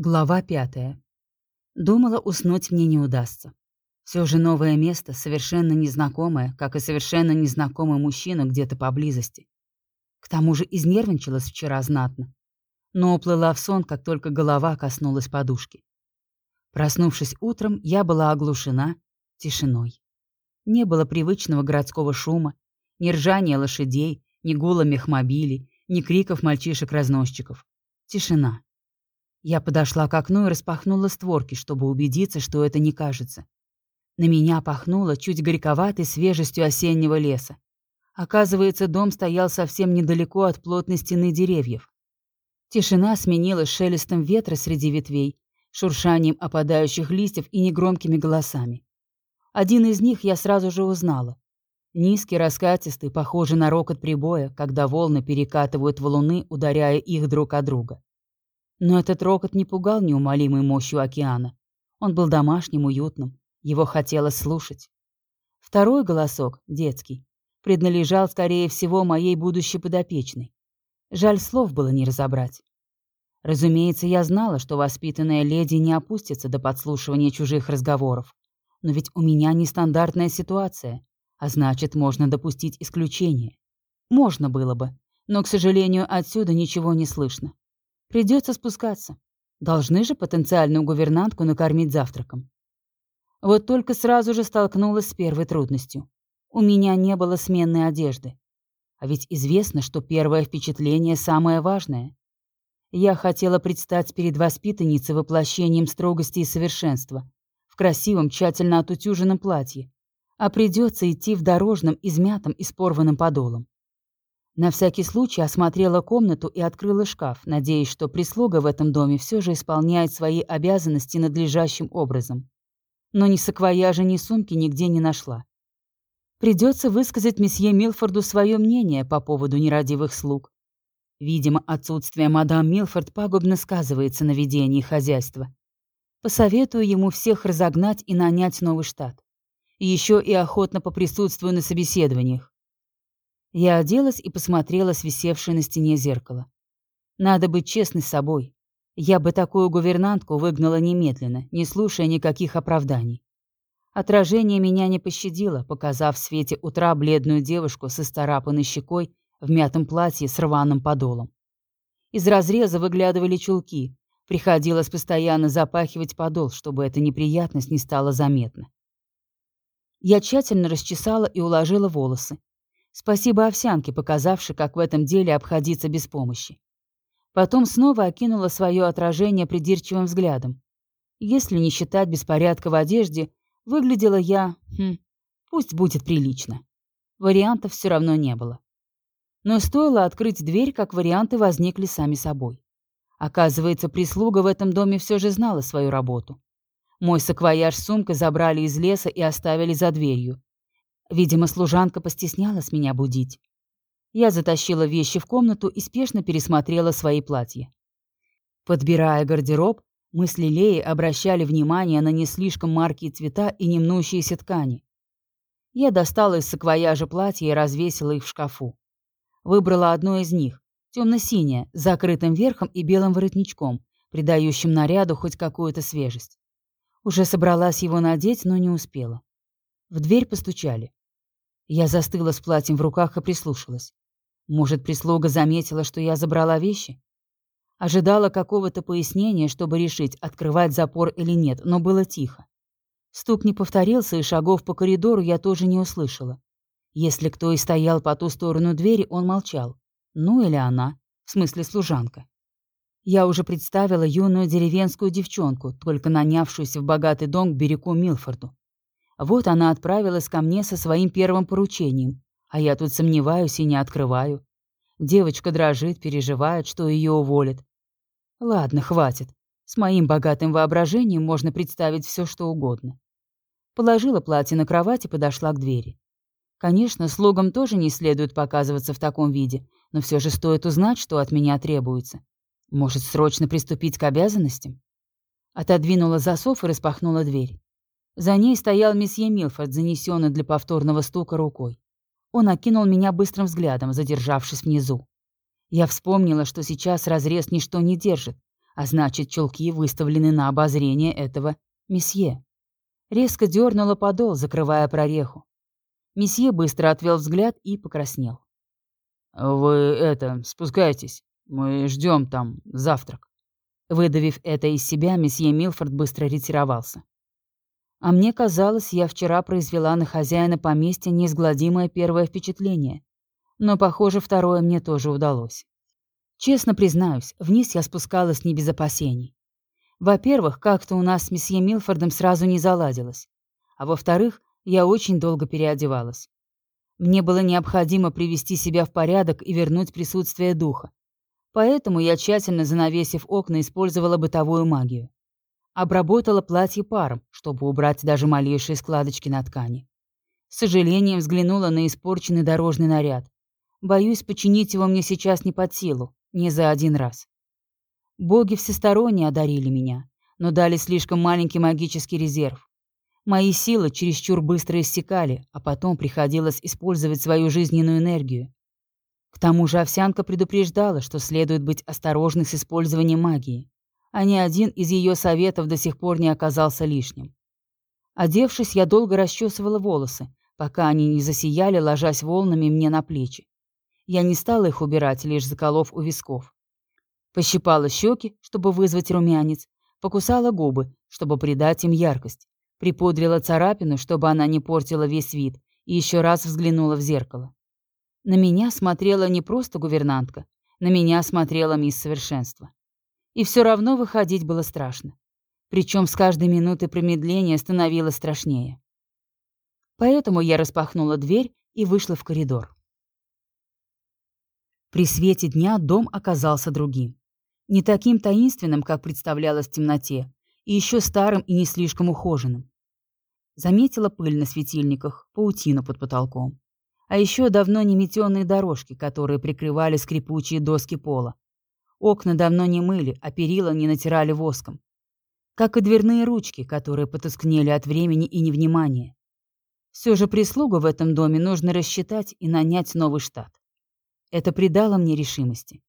Глава пятая. Думала, уснуть мне не удастся. Все же новое место, совершенно незнакомое, как и совершенно незнакомый мужчина где-то поблизости. К тому же изнервничалась вчера знатно. Но уплыла в сон, как только голова коснулась подушки. Проснувшись утром, я была оглушена тишиной. Не было привычного городского шума, ни ржания лошадей, ни гула мехмобилей, ни криков мальчишек-разносчиков. Тишина. Я подошла к окну и распахнула створки, чтобы убедиться, что это не кажется. На меня пахнуло чуть горьковатой свежестью осеннего леса. Оказывается, дом стоял совсем недалеко от плотной стены деревьев. Тишина сменилась шелестом ветра среди ветвей, шуршанием опадающих листьев и негромкими голосами. Один из них я сразу же узнала. Низкий, раскатистый, похожий на рокот прибоя, когда волны перекатывают валуны, ударяя их друг от друга. Но этот рокот не пугал неумолимой мощью океана. Он был домашним, уютным. Его хотелось слушать. Второй голосок, детский, принадлежал, скорее всего, моей будущей подопечной. Жаль, слов было не разобрать. Разумеется, я знала, что воспитанная леди не опустится до подслушивания чужих разговоров. Но ведь у меня нестандартная ситуация, а значит, можно допустить исключение. Можно было бы, но, к сожалению, отсюда ничего не слышно. Придется спускаться. Должны же потенциальную гувернантку накормить завтраком. Вот только сразу же столкнулась с первой трудностью. У меня не было сменной одежды. А ведь известно, что первое впечатление самое важное. Я хотела предстать перед воспитанницей воплощением строгости и совершенства, в красивом, тщательно отутюженном платье, а придется идти в дорожном, измятом и спорванном подолом. На всякий случай осмотрела комнату и открыла шкаф, надеясь, что прислуга в этом доме все же исполняет свои обязанности надлежащим образом. Но ни саквояжа, ни сумки нигде не нашла. Придется высказать месье Милфорду свое мнение по поводу нерадивых слуг. Видимо, отсутствие мадам Милфорд пагубно сказывается на ведении хозяйства. Посоветую ему всех разогнать и нанять новый штат. Еще и охотно поприсутствую на собеседованиях. Я оделась и посмотрела с висевшей на стене зеркало. Надо быть честной с собой. Я бы такую гувернантку выгнала немедленно, не слушая никаких оправданий. Отражение меня не пощадило, показав в свете утра бледную девушку со старапанной щекой в мятом платье с рваным подолом. Из разреза выглядывали чулки. Приходилось постоянно запахивать подол, чтобы эта неприятность не стала заметна. Я тщательно расчесала и уложила волосы, Спасибо овсянке, показавшей, как в этом деле обходиться без помощи. Потом снова окинула свое отражение придирчивым взглядом. Если не считать беспорядка в одежде, выглядела я... Хм, пусть будет прилично. Вариантов все равно не было. Но стоило открыть дверь, как варианты возникли сами собой. Оказывается, прислуга в этом доме все же знала свою работу. Мой саквояж с сумкой забрали из леса и оставили за дверью. Видимо, служанка постеснялась меня будить. Я затащила вещи в комнату и спешно пересмотрела свои платья. Подбирая гардероб, мы с Лилеей обращали внимание на не слишком маркие цвета и немнущиеся ткани. Я достала из саквояжа платья и развесила их в шкафу. Выбрала одно из них, темно-синее, с закрытым верхом и белым воротничком, придающим наряду хоть какую-то свежесть. Уже собралась его надеть, но не успела. В дверь постучали. Я застыла с платьем в руках и прислушалась. Может, прислуга заметила, что я забрала вещи? Ожидала какого-то пояснения, чтобы решить, открывать запор или нет, но было тихо. Стук не повторился, и шагов по коридору я тоже не услышала. Если кто и стоял по ту сторону двери, он молчал. Ну или она, в смысле служанка. Я уже представила юную деревенскую девчонку, только нанявшуюся в богатый дом к берегу Милфорду. Вот она отправилась ко мне со своим первым поручением, а я тут сомневаюсь и не открываю. Девочка дрожит, переживает, что ее уволят. Ладно, хватит. С моим богатым воображением можно представить все, что угодно. Положила платье на кровать и подошла к двери. Конечно, слугам тоже не следует показываться в таком виде, но все же стоит узнать, что от меня требуется. Может, срочно приступить к обязанностям? Отодвинула засов и распахнула дверь. За ней стоял месье Милфорд, занесенный для повторного стука рукой. Он окинул меня быстрым взглядом, задержавшись внизу. Я вспомнила, что сейчас разрез ничто не держит, а значит, чулки выставлены на обозрение этого месье. Резко дернула подол, закрывая прореху. Месье быстро отвел взгляд и покраснел. «Вы это, спускайтесь. Мы ждем там завтрак». Выдавив это из себя, месье Милфорд быстро ретировался. А мне казалось, я вчера произвела на хозяина поместья неизгладимое первое впечатление. Но, похоже, второе мне тоже удалось. Честно признаюсь, вниз я спускалась не без опасений. Во-первых, как-то у нас с месье Милфордом сразу не заладилось. А во-вторых, я очень долго переодевалась. Мне было необходимо привести себя в порядок и вернуть присутствие духа. Поэтому я, тщательно занавесив окна, использовала бытовую магию. Обработала платье паром, чтобы убрать даже малейшие складочки на ткани. С сожалением взглянула на испорченный дорожный наряд. Боюсь, починить его мне сейчас не под силу, не за один раз. Боги всесторонне одарили меня, но дали слишком маленький магический резерв. Мои силы чересчур быстро иссякали, а потом приходилось использовать свою жизненную энергию. К тому же овсянка предупреждала, что следует быть осторожной с использованием магии, а ни один из ее советов до сих пор не оказался лишним. Одевшись, я долго расчесывала волосы, пока они не засияли, ложась волнами мне на плечи. Я не стала их убирать, лишь заколов у висков. Пощипала щеки, чтобы вызвать румянец, покусала губы, чтобы придать им яркость, припудрила царапину, чтобы она не портила весь вид, и еще раз взглянула в зеркало. На меня смотрела не просто гувернантка, на меня смотрела мисс Совершенство. И все равно выходить было страшно. Причем с каждой минуты промедления становилось страшнее. Поэтому я распахнула дверь и вышла в коридор. При свете дня дом оказался другим. Не таким таинственным, как представлялось в темноте, и еще старым и не слишком ухоженным. Заметила пыль на светильниках, паутину под потолком. А еще давно не метенные дорожки, которые прикрывали скрипучие доски пола. Окна давно не мыли, а перила не натирали воском. Как и дверные ручки, которые потускнели от времени и невнимания. Все же прислугу в этом доме нужно рассчитать и нанять новый штат. Это придало мне решимости.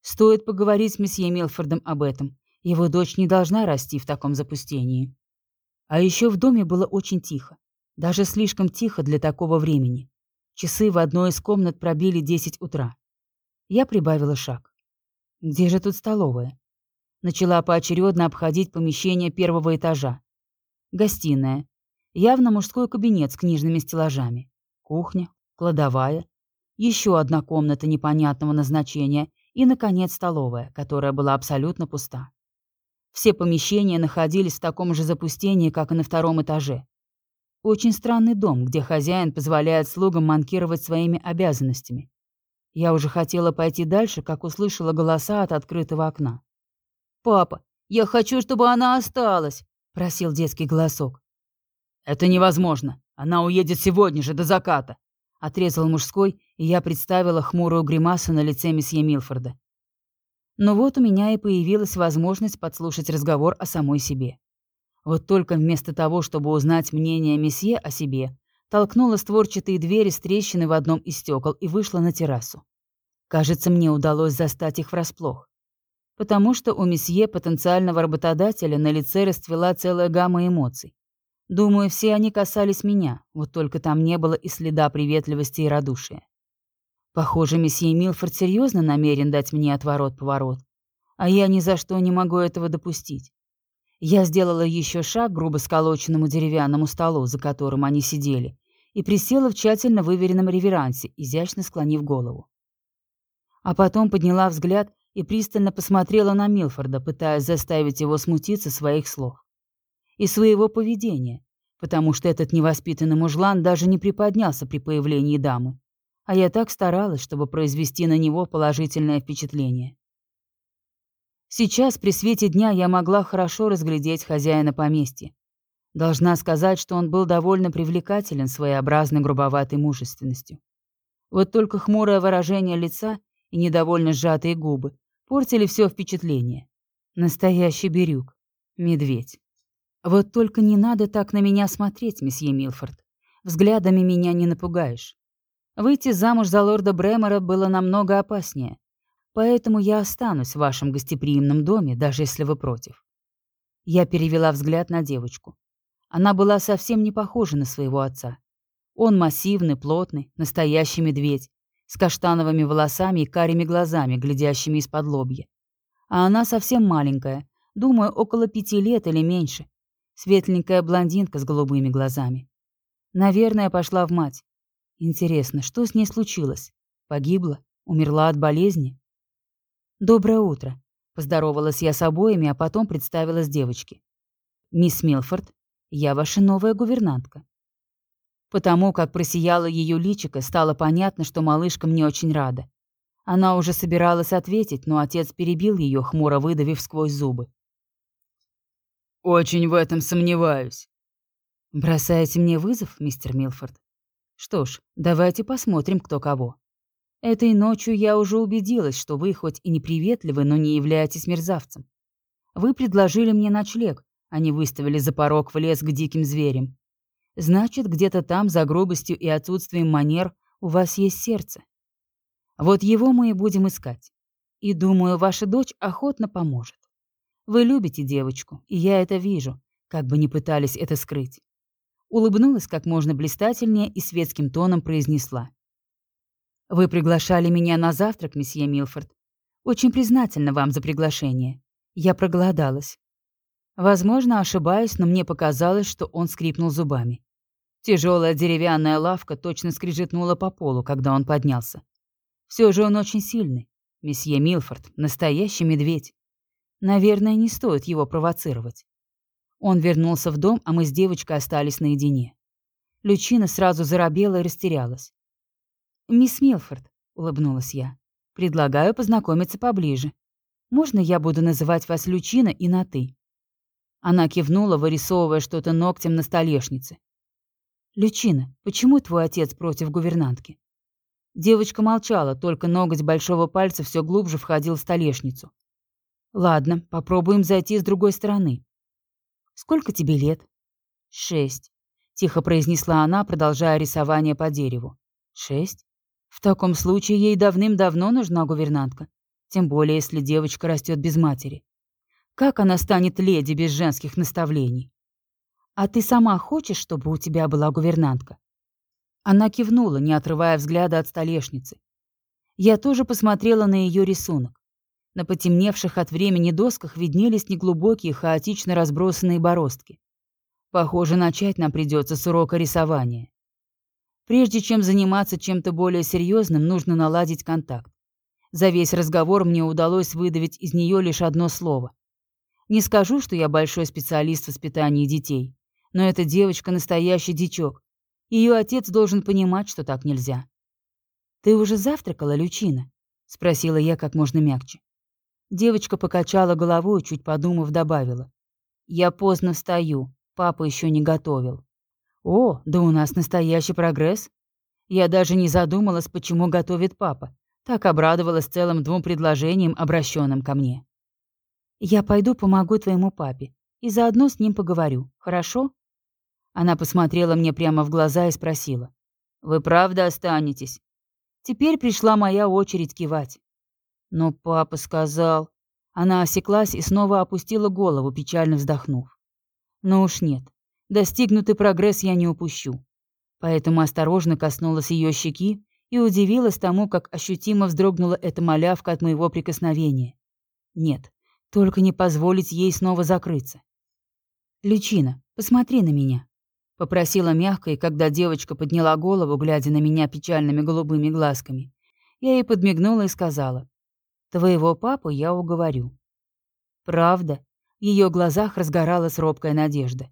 Стоит поговорить с месье Милфордом об этом. Его дочь не должна расти в таком запустении. А еще в доме было очень тихо. Даже слишком тихо для такого времени. Часы в одной из комнат пробили 10 утра. Я прибавила шаг. Где же тут столовая? Начала поочередно обходить помещение первого этажа. Гостиная. Явно мужской кабинет с книжными стеллажами. Кухня, кладовая. Еще одна комната непонятного назначения и, наконец, столовая, которая была абсолютно пуста. Все помещения находились в таком же запустении, как и на втором этаже. Очень странный дом, где хозяин позволяет слугам манкировать своими обязанностями. Я уже хотела пойти дальше, как услышала голоса от открытого окна. «Папа, я хочу, чтобы она осталась!» — просил детский голосок. «Это невозможно. Она уедет сегодня же, до заката!» Отрезал мужской, и я представила хмурую гримасу на лице месье Милфорда. Но вот у меня и появилась возможность подслушать разговор о самой себе. Вот только вместо того, чтобы узнать мнение месье о себе, толкнула створчатые двери с трещины в одном из стекол и вышла на террасу. Кажется, мне удалось застать их врасплох. Потому что у месье потенциального работодателя на лице расцвела целая гамма эмоций. Думаю, все они касались меня, вот только там не было и следа приветливости и радушия. Похоже, месье Милфорд серьезно намерен дать мне отворот-поворот, а я ни за что не могу этого допустить. Я сделала еще шаг к грубо сколоченному деревянному столу, за которым они сидели, и присела в тщательно выверенном реверансе, изящно склонив голову. А потом подняла взгляд и пристально посмотрела на Милфорда, пытаясь заставить его смутиться своих слов и своего поведения, потому что этот невоспитанный мужлан даже не приподнялся при появлении дамы. А я так старалась, чтобы произвести на него положительное впечатление. Сейчас, при свете дня, я могла хорошо разглядеть хозяина поместья. Должна сказать, что он был довольно привлекателен своеобразной грубоватой мужественностью. Вот только хмурое выражение лица и недовольно сжатые губы портили все впечатление. Настоящий бирюк. Медведь. Вот только не надо так на меня смотреть, месье Милфорд. Взглядами меня не напугаешь. Выйти замуж за лорда Бремера было намного опаснее. Поэтому я останусь в вашем гостеприимном доме, даже если вы против». Я перевела взгляд на девочку. Она была совсем не похожа на своего отца. Он массивный, плотный, настоящий медведь, с каштановыми волосами и карими глазами, глядящими из-под лобья. А она совсем маленькая, думаю, около пяти лет или меньше. Светленькая блондинка с голубыми глазами. Наверное, пошла в мать. Интересно, что с ней случилось? Погибла? Умерла от болезни? «Доброе утро», — поздоровалась я с обоими, а потом представилась девочке. «Мисс Милфорд, я ваша новая гувернантка». Потому как просияло ее личико, стало понятно, что малышка мне очень рада. Она уже собиралась ответить, но отец перебил ее, хмуро выдавив сквозь зубы. «Очень в этом сомневаюсь». «Бросаете мне вызов, мистер Милфорд? Что ж, давайте посмотрим, кто кого». Этой ночью я уже убедилась, что вы хоть и неприветливы, но не являетесь мерзавцем. Вы предложили мне ночлег, не выставили за порог в лес к диким зверям. Значит, где-то там, за грубостью и отсутствием манер, у вас есть сердце. Вот его мы и будем искать. И думаю, ваша дочь охотно поможет. Вы любите девочку, и я это вижу, как бы ни пытались это скрыть. Улыбнулась как можно блистательнее и светским тоном произнесла. Вы приглашали меня на завтрак, месье Милфорд. Очень признательна вам за приглашение. Я проголодалась. Возможно, ошибаюсь, но мне показалось, что он скрипнул зубами. Тяжелая деревянная лавка точно скрижетнула по полу, когда он поднялся. Все же он очень сильный. Месье Милфорд — настоящий медведь. Наверное, не стоит его провоцировать. Он вернулся в дом, а мы с девочкой остались наедине. Лючина сразу заробела и растерялась. «Мисс Милфорд», — улыбнулась я, — «предлагаю познакомиться поближе. Можно я буду называть вас Лючина и на «ты»?» Она кивнула, вырисовывая что-то ногтем на столешнице. «Лючина, почему твой отец против гувернантки?» Девочка молчала, только ноготь большого пальца все глубже входил в столешницу. «Ладно, попробуем зайти с другой стороны. Сколько тебе лет?» «Шесть», — тихо произнесла она, продолжая рисование по дереву. «Шесть? В таком случае ей давным-давно нужна гувернантка, тем более если девочка растет без матери. Как она станет леди без женских наставлений? А ты сама хочешь, чтобы у тебя была гувернантка? Она кивнула, не отрывая взгляда от столешницы. Я тоже посмотрела на ее рисунок. На потемневших от времени досках виднелись неглубокие, хаотично разбросанные бороздки. Похоже, начать нам придется с урока рисования. Прежде чем заниматься чем-то более серьезным, нужно наладить контакт. За весь разговор мне удалось выдавить из нее лишь одно слово. Не скажу, что я большой специалист в воспитании детей, но эта девочка настоящий дичок. Ее отец должен понимать, что так нельзя. «Ты уже завтракала, Лючина?» — спросила я как можно мягче. Девочка покачала головой, чуть подумав, добавила. «Я поздно встаю, папа еще не готовил». О, да у нас настоящий прогресс. Я даже не задумалась, почему готовит папа. Так обрадовалась целым двум предложениям, обращенным ко мне. Я пойду помогу твоему папе и заодно с ним поговорю, хорошо? Она посмотрела мне прямо в глаза и спросила. «Вы правда останетесь?» Теперь пришла моя очередь кивать. Но папа сказал... Она осеклась и снова опустила голову, печально вздохнув. «Ну уж нет. Достигнутый прогресс я не упущу. Поэтому осторожно коснулась ее щеки и удивилась тому, как ощутимо вздрогнула эта малявка от моего прикосновения. Нет, только не позволить ей снова закрыться. «Личина, посмотри на меня», — попросила мягко, и когда девочка подняла голову, глядя на меня печальными голубыми глазками, я ей подмигнула и сказала, «Твоего папу я уговорю». «Правда?» В ее глазах разгоралась робкая надежда.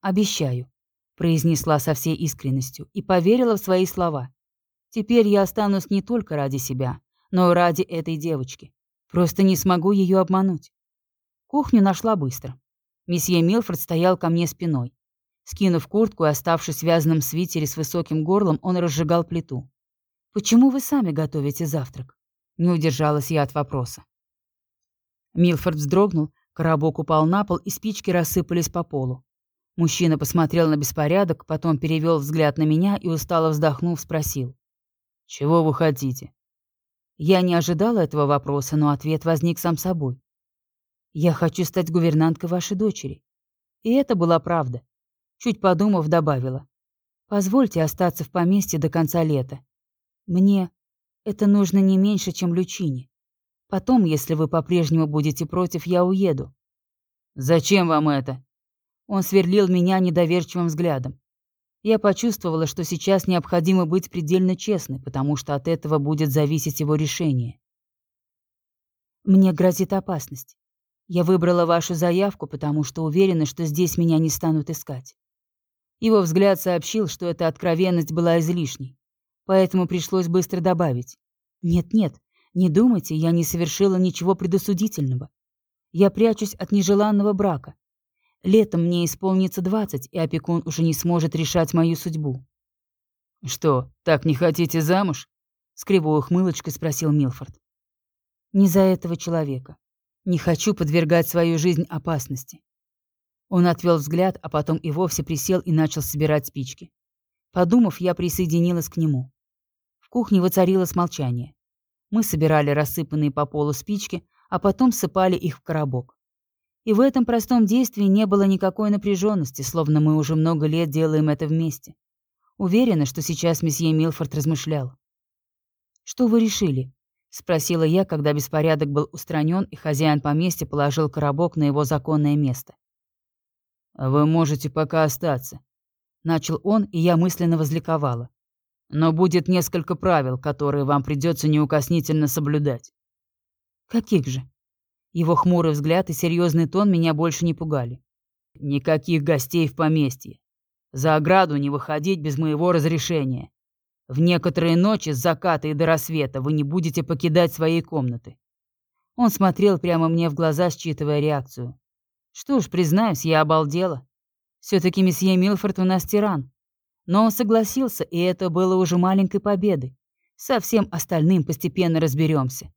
«Обещаю», — произнесла со всей искренностью и поверила в свои слова. «Теперь я останусь не только ради себя, но и ради этой девочки. Просто не смогу ее обмануть». Кухню нашла быстро. Месье Милфорд стоял ко мне спиной. Скинув куртку и оставшись в вязаном свитере с высоким горлом, он разжигал плиту. «Почему вы сами готовите завтрак?» Не удержалась я от вопроса. Милфорд вздрогнул, коробок упал на пол, и спички рассыпались по полу. Мужчина посмотрел на беспорядок, потом перевел взгляд на меня и, устало вздохнув, спросил. «Чего вы хотите?» Я не ожидала этого вопроса, но ответ возник сам собой. «Я хочу стать гувернанткой вашей дочери». И это была правда. Чуть подумав, добавила. «Позвольте остаться в поместье до конца лета. Мне это нужно не меньше, чем Лючине. Потом, если вы по-прежнему будете против, я уеду». «Зачем вам это?» Он сверлил меня недоверчивым взглядом. Я почувствовала, что сейчас необходимо быть предельно честной, потому что от этого будет зависеть его решение. Мне грозит опасность. Я выбрала вашу заявку, потому что уверена, что здесь меня не станут искать. Его взгляд сообщил, что эта откровенность была излишней, поэтому пришлось быстро добавить. Нет-нет, не думайте, я не совершила ничего предосудительного. Я прячусь от нежеланного брака. Летом мне исполнится двадцать, и опекун уже не сможет решать мою судьбу. «Что, так не хотите замуж?» — с кривой ухмылочкой спросил Милфорд. «Не за этого человека. Не хочу подвергать свою жизнь опасности». Он отвел взгляд, а потом и вовсе присел и начал собирать спички. Подумав, я присоединилась к нему. В кухне воцарилось молчание. Мы собирали рассыпанные по полу спички, а потом сыпали их в коробок. И в этом простом действии не было никакой напряженности, словно мы уже много лет делаем это вместе. Уверена, что сейчас месье Милфорд размышлял. «Что вы решили?» — спросила я, когда беспорядок был устранен, и хозяин поместья положил коробок на его законное место. «Вы можете пока остаться», — начал он, и я мысленно возликовала. «Но будет несколько правил, которые вам придется неукоснительно соблюдать». «Каких же?» Его хмурый взгляд и серьезный тон меня больше не пугали. «Никаких гостей в поместье. За ограду не выходить без моего разрешения. В некоторые ночи с заката и до рассвета вы не будете покидать своей комнаты». Он смотрел прямо мне в глаза, считывая реакцию. Что ж, признаюсь, я обалдела. Все-таки месье Милфорд у нас тиран. Но он согласился, и это было уже маленькой победой. Со всем остальным постепенно разберемся.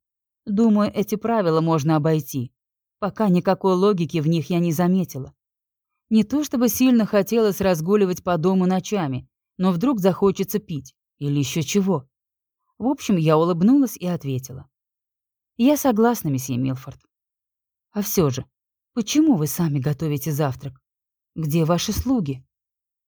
Думаю, эти правила можно обойти. Пока никакой логики в них я не заметила. Не то чтобы сильно хотелось разгуливать по дому ночами, но вдруг захочется пить. Или еще чего. В общем, я улыбнулась и ответила. Я согласна, месье Милфорд. А все же, почему вы сами готовите завтрак? Где ваши слуги?